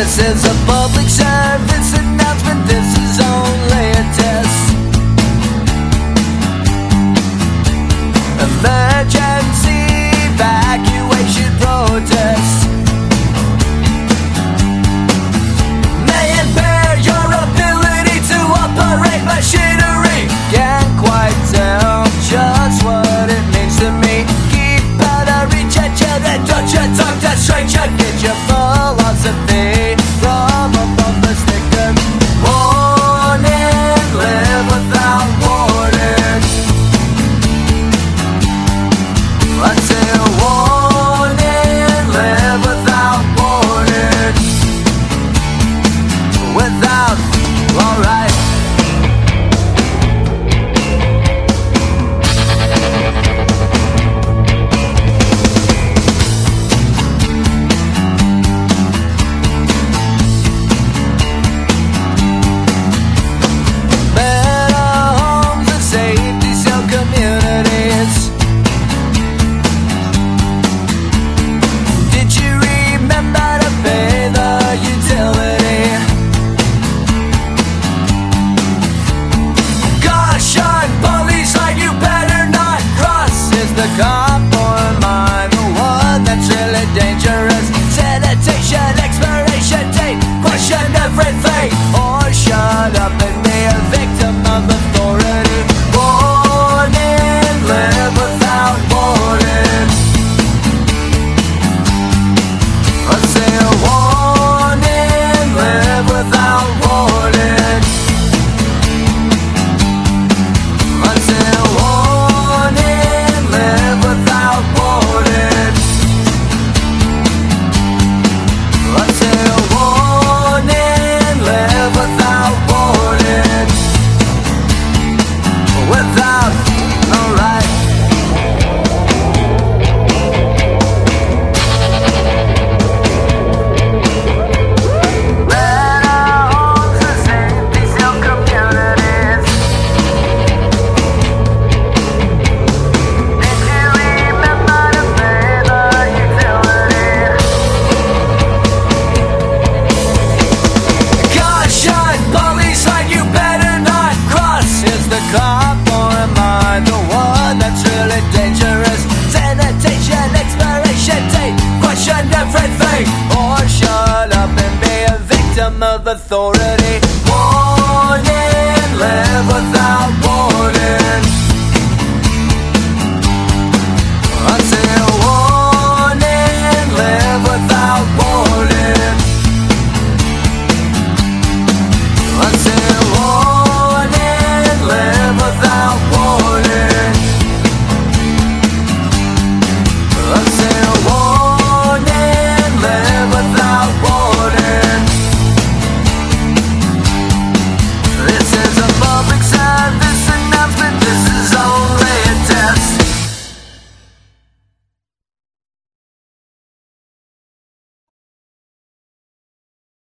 This is a public service announcement. This is only a test. Emergency evacuation protest. May impair your ability to operate machinery. Can't quite tell just what it means to me. Keep out of reach at you, then don't you talk that straight, you get your. out, alright. authority